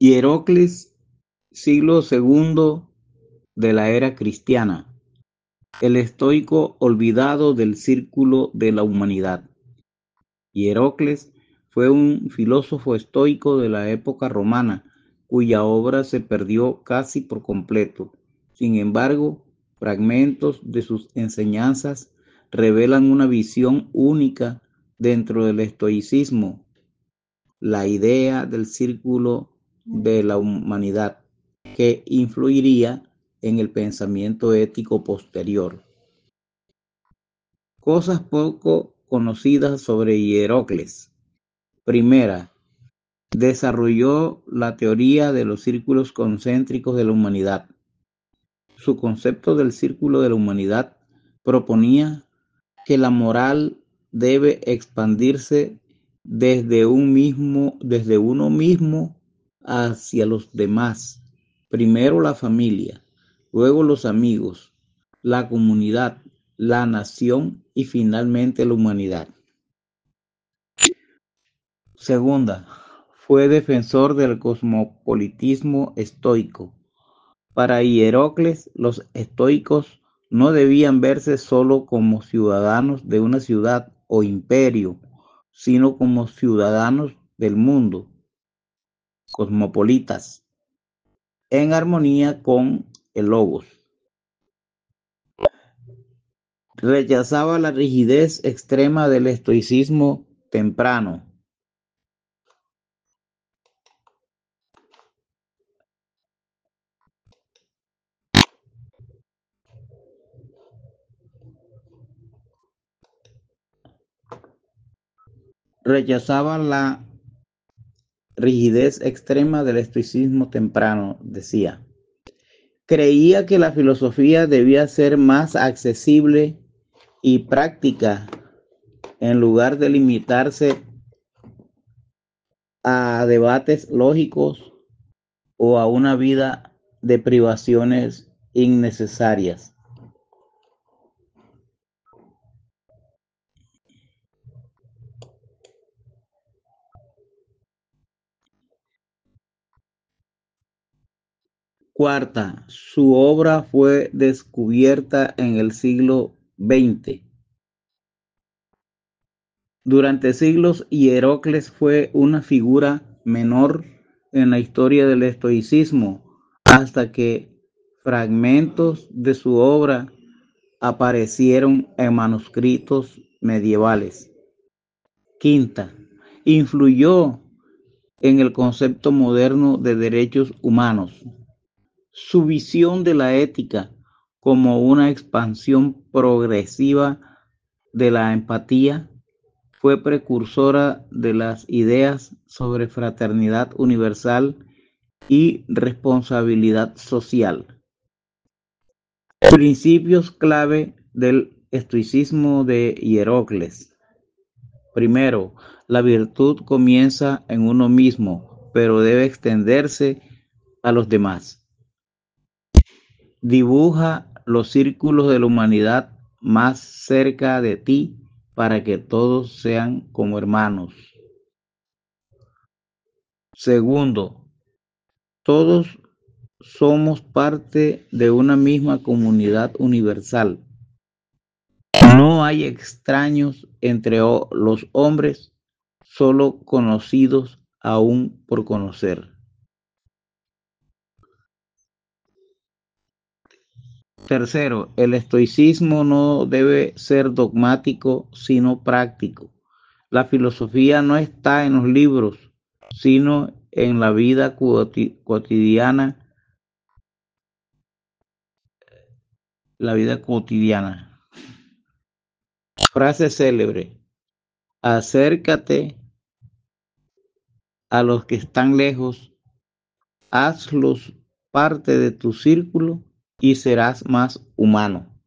Hierocles, siglo II de la era cristiana, el estoico olvidado del círculo de la humanidad. Hierocles fue un filósofo estoico de la época romana, cuya obra se perdió casi por completo. Sin embargo, fragmentos de sus enseñanzas revelan una visión única dentro del estoicismo, la idea del círculo de la humanidad, que influiría en el pensamiento ético posterior. Cosas poco conocidas sobre Hierocles. Primera, desarrolló la teoría de los círculos concéntricos de la humanidad. Su concepto del círculo de la humanidad proponía que la moral debe expandirse desde un mismo, desde uno mismo hacia los demás. Primero la familia, luego los amigos, la comunidad, la nación y finalmente la humanidad. Segunda, fue defensor del cosmopolitismo estoico. Para Hierocles, los estoicos no debían verse solo como ciudadanos de una ciudad o imperio, sino como ciudadanos del mundo, cosmopolitas, en armonía con el logos. Rechazaba la rigidez extrema del estoicismo temprano. Rechazaba la rigidez extrema del estoicismo temprano, decía. Creía que la filosofía debía ser más accesible y práctica en lugar de limitarse a debates lógicos o a una vida de privaciones innecesarias. Cuarta, su obra fue descubierta en el siglo XX. Durante siglos Hierocles fue una figura menor en la historia del estoicismo hasta que fragmentos de su obra aparecieron en manuscritos medievales. Quinta, influyó en el concepto moderno de derechos humanos. Su visión de la ética como una expansión progresiva de la empatía fue precursora de las ideas sobre fraternidad universal y responsabilidad social. Principios clave del estoicismo de Hierocles. Primero, la virtud comienza en uno mismo, pero debe extenderse a los demás. Dibuja los círculos de la humanidad más cerca de ti para que todos sean como hermanos. Segundo, todos somos parte de una misma comunidad universal. No hay extraños entre los hombres, solo conocidos aún por conocer. Tercero, el estoicismo no debe ser dogmático, sino práctico. La filosofía no está en los libros, sino en la vida cotidiana. La vida cotidiana. Frase célebre. Acércate a los que están lejos, hazlos parte de tu círculo y serás más humano.